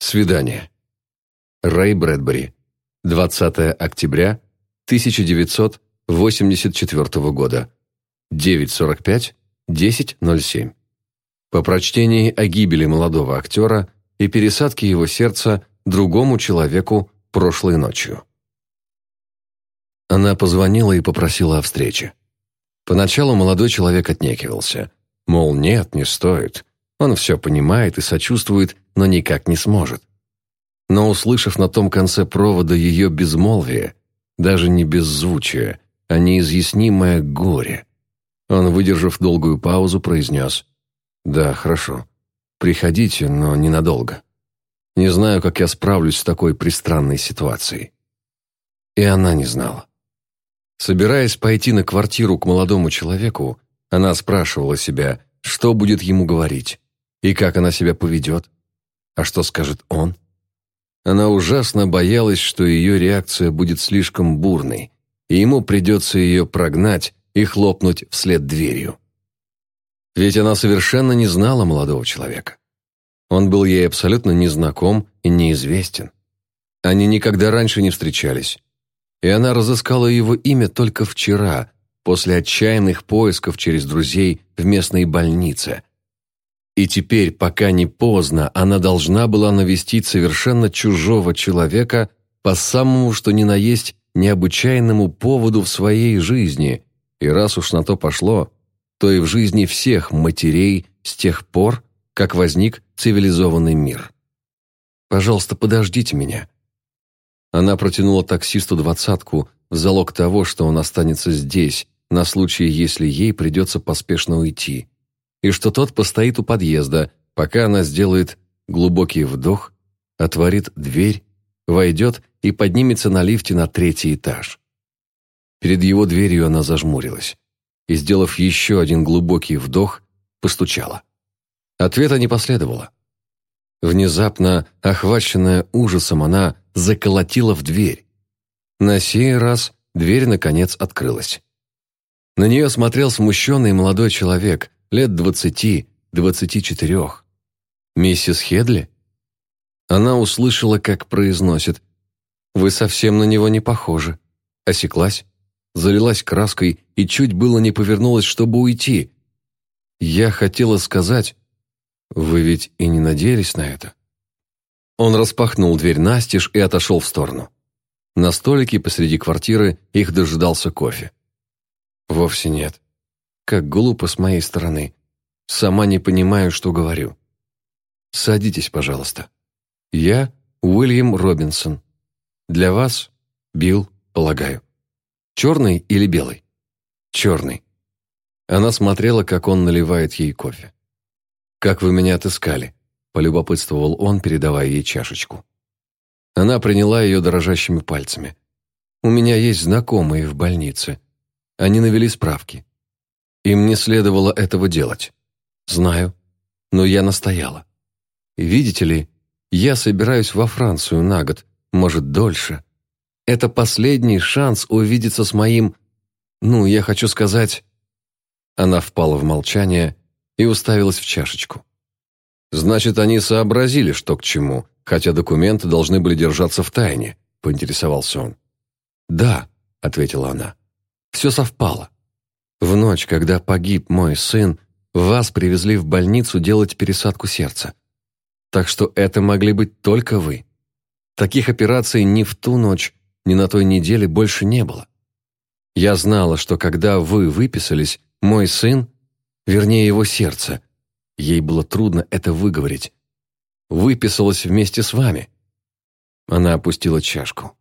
Свидание. Рэй Брэдбери. 20 октября 1984 года. 9.45, 10.07. По прочтении о гибели молодого актера и пересадке его сердца другому человеку прошлой ночью. Она позвонила и попросила о встрече. Поначалу молодой человек отнекивался. Мол, нет, не стоит. Он все понимает и сочувствует, но никак не сможет. Но услышав на том конце провода ее безмолвие, даже не беззвучие, а неизъяснимое горе, он, выдержав долгую паузу, произнес «Да, хорошо. Приходите, но ненадолго. Не знаю, как я справлюсь с такой пристранной ситуацией». И она не знала. Собираясь пойти на квартиру к молодому человеку, она спрашивала себя, что будет ему говорить и как она себя поведет, а что скажет он. Она ужасно боялась, что ее реакция будет слишком бурной, и ему придется ее прогнать и хлопнуть вслед дверью. Ведь она совершенно не знала молодого человека. Он был ей абсолютно незнаком и неизвестен. Они никогда раньше не встречались и она разыскала его имя только вчера, после отчаянных поисков через друзей в местной больнице. И теперь, пока не поздно, она должна была навестить совершенно чужого человека по самому что ни на есть необычайному поводу в своей жизни, и раз уж на то пошло, то и в жизни всех матерей с тех пор, как возник цивилизованный мир. «Пожалуйста, подождите меня», она протянула таксисту двадцатку в залог того, что он останется здесь, на случай, если ей придется поспешно уйти, и что тот постоит у подъезда, пока она сделает глубокий вдох, отворит дверь, войдет и поднимется на лифте на третий этаж. Перед его дверью она зажмурилась и, сделав еще один глубокий вдох, постучала. Ответа не последовало. Внезапно, охваченная ужасом, она заколотила в дверь. На сей раз дверь, наконец, открылась. На нее смотрел смущенный молодой человек, лет двадцати, двадцати четырех. «Миссис Хедли?» Она услышала, как произносит. «Вы совсем на него не похожи». Осеклась, залилась краской и чуть было не повернулась, чтобы уйти. Я хотела сказать, «Вы ведь и не надеялись на это?» Он распахнул дверь настежь и отошел в сторону. На столике посреди квартиры их дожидался кофе. «Вовсе нет. Как глупо с моей стороны. Сама не понимаю, что говорю. Садитесь, пожалуйста. Я Уильям Робинсон. Для вас Билл, полагаю. Черный или белый? Черный». Она смотрела, как он наливает ей кофе. «Как вы меня отыскали?» – полюбопытствовал он, передавая ей чашечку. Она приняла ее дрожащими пальцами. «У меня есть знакомые в больнице. Они навели справки. Им не следовало этого делать. Знаю, но я настояла. Видите ли, я собираюсь во Францию на год, может, дольше. Это последний шанс увидеться с моим... Ну, я хочу сказать...» Она впала в молчание и уставилась в чашечку. «Значит, они сообразили, что к чему, хотя документы должны были держаться в тайне», — поинтересовался он. «Да», — ответила она, — «все совпало. В ночь, когда погиб мой сын, вас привезли в больницу делать пересадку сердца. Так что это могли быть только вы. Таких операций ни в ту ночь, ни на той неделе больше не было. Я знала, что когда вы выписались, мой сын, вернее его сердце, Ей было трудно это выговорить. Выписалась вместе с вами. Она опустила чашку.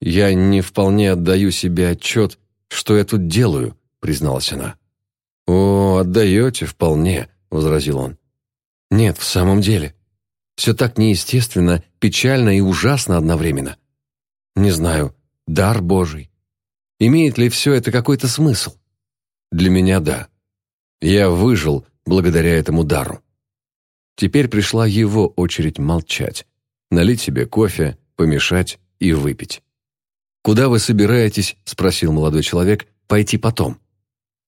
«Я не вполне отдаю себе отчет, что я тут делаю», призналась она. «О, отдаете вполне», — возразил он. «Нет, в самом деле. Все так неестественно, печально и ужасно одновременно. Не знаю, дар Божий. Имеет ли все это какой-то смысл? Для меня – да. Я выжил, благодаря этому дару. Теперь пришла его очередь молчать, налить себе кофе, помешать и выпить. «Куда вы собираетесь?» – спросил молодой человек. «Пойти потом».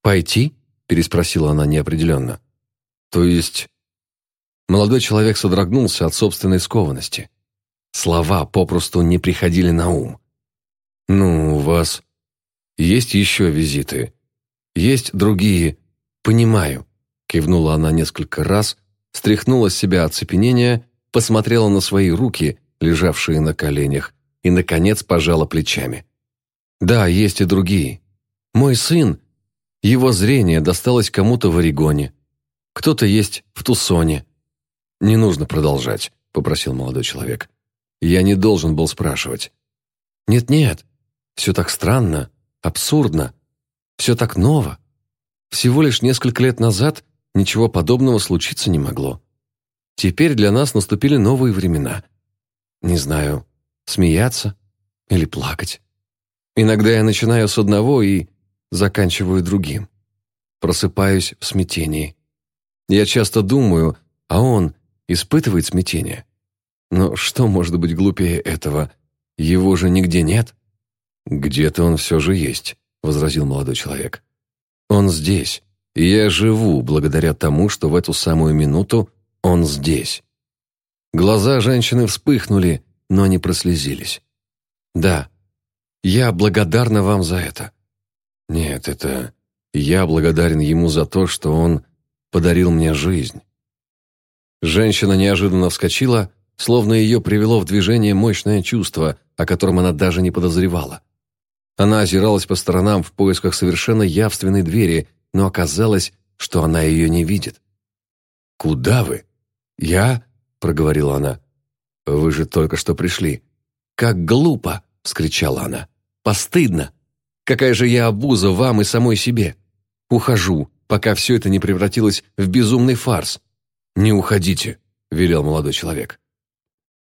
«Пойти?» – переспросила она неопределенно. «То есть Молодой человек содрогнулся от собственной скованности. Слова попросту не приходили на ум. «Ну, у вас есть еще визиты? Есть другие? Понимаю», — кивнула она несколько раз, стряхнула с себя оцепенение, посмотрела на свои руки, лежавшие на коленях, и, наконец, пожала плечами. «Да, есть и другие. Мой сын, его зрение досталось кому-то в Орегоне, кто-то есть в Тусоне». «Не нужно продолжать», — попросил молодой человек. «Я не должен был спрашивать». «Нет-нет, все так странно, абсурдно, все так ново. Всего лишь несколько лет назад ничего подобного случиться не могло. Теперь для нас наступили новые времена. Не знаю, смеяться или плакать. Иногда я начинаю с одного и заканчиваю другим. Просыпаюсь в смятении. Я часто думаю, а он испытывает смятение. Но что может быть глупее этого? Его же нигде нет. «Где-то он все же есть», — возразил молодой человек. «Он здесь, и я живу благодаря тому, что в эту самую минуту он здесь». Глаза женщины вспыхнули, но не прослезились. «Да, я благодарна вам за это». «Нет, это я благодарен ему за то, что он подарил мне жизнь». Женщина неожиданно вскочила, словно ее привело в движение мощное чувство, о котором она даже не подозревала. Она озиралась по сторонам в поисках совершенно явственной двери, но оказалось, что она ее не видит. «Куда вы?» «Я?» — проговорила она. «Вы же только что пришли». «Как глупо!» — вскричала она. «Постыдно! Какая же я обуза вам и самой себе! Ухожу, пока все это не превратилось в безумный фарс». «Не уходите», — велел молодой человек.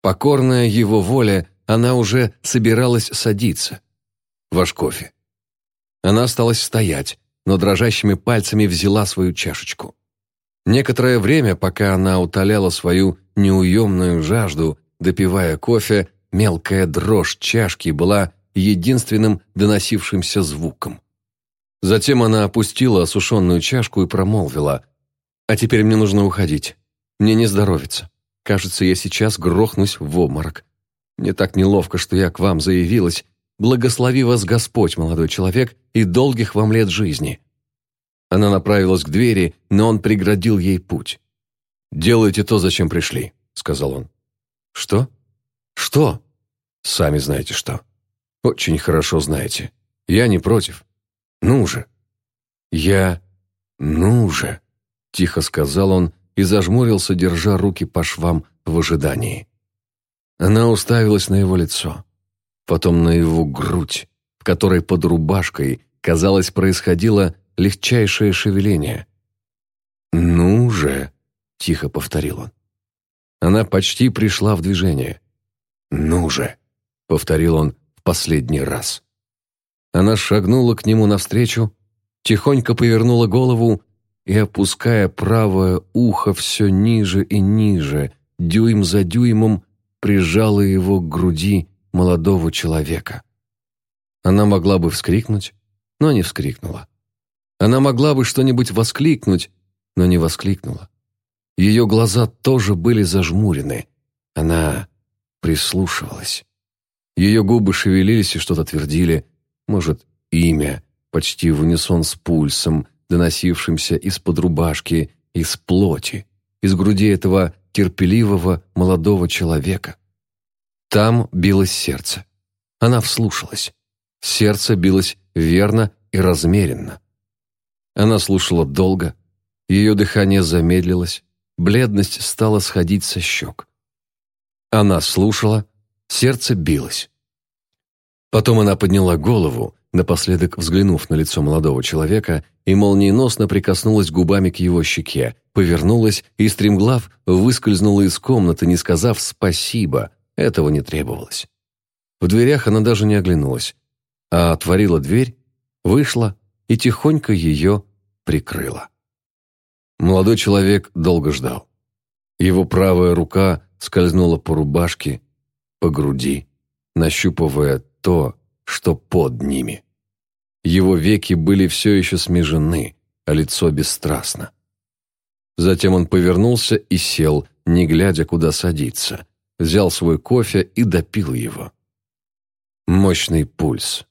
Покорная его воле, она уже собиралась садиться ваш кофе». Она осталась стоять, но дрожащими пальцами взяла свою чашечку. Некоторое время, пока она утоляла свою неуемную жажду, допивая кофе, мелкая дрожь чашки была единственным доносившимся звуком. Затем она опустила осушенную чашку и промолвила. «А теперь мне нужно уходить. Мне не здоровится. Кажется, я сейчас грохнусь в обморок. Мне так неловко, что я к вам заявилась, Благослови вас Господь, молодой человек, и долгих вам лет жизни». Она направилась к двери, но он преградил ей путь. «Делайте то, зачем пришли», — сказал он. «Что? Что?» «Сами знаете что». «Очень хорошо знаете. Я не против. Ну же». «Я... ну же», — тихо сказал он и зажмурился, держа руки по швам в ожидании. Она уставилась на его лицо потом на его грудь, в которой под рубашкой, казалось, происходило легчайшее шевеление. «Ну же!» — тихо повторил он. Она почти пришла в движение. «Ну же!» — повторил он последний раз. Она шагнула к нему навстречу, тихонько повернула голову и, опуская правое ухо все ниже и ниже, дюйм за дюймом, прижала его к груди молодого человека. Она могла бы вскрикнуть, но не вскрикнула. Она могла бы что-нибудь воскликнуть, но не воскликнула. Ее глаза тоже были зажмурены. Она прислушивалась. Ее губы шевелились и что-то твердили, может, имя, почти в унисон с пульсом, доносившимся из-под рубашки, из плоти, из груди этого терпеливого молодого человека. Там билось сердце. Она вслушалась. Сердце билось верно и размеренно. Она слушала долго, ее дыхание замедлилось, бледность стала сходить со щек. Она слушала, сердце билось. Потом она подняла голову, напоследок взглянув на лицо молодого человека, и молниеносно прикоснулась губами к его щеке, повернулась и, стремглав, выскользнула из комнаты, не сказав «спасибо», этого не требовалось. В дверях она даже не оглянулась, а отворила дверь, вышла и тихонько ее прикрыла. Молодой человек долго ждал. Его правая рука скользнула по рубашке, по груди, нащупывая то, что под ними. Его веки были все еще смежены, а лицо бесстрастно. Затем он повернулся и сел, не глядя, куда садиться. Взял свой кофе и допил его. Мощный пульс.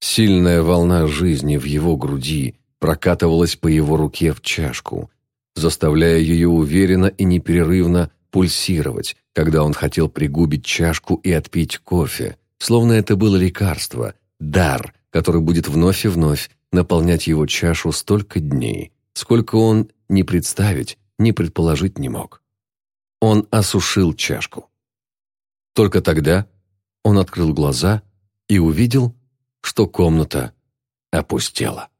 Сильная волна жизни в его груди прокатывалась по его руке в чашку, заставляя ее уверенно и непрерывно пульсировать, когда он хотел пригубить чашку и отпить кофе, словно это было лекарство, дар, который будет вновь и вновь наполнять его чашу столько дней, сколько он ни представить, ни предположить не мог. Он осушил чашку. Только тогда он открыл глаза и увидел, что комната опустела.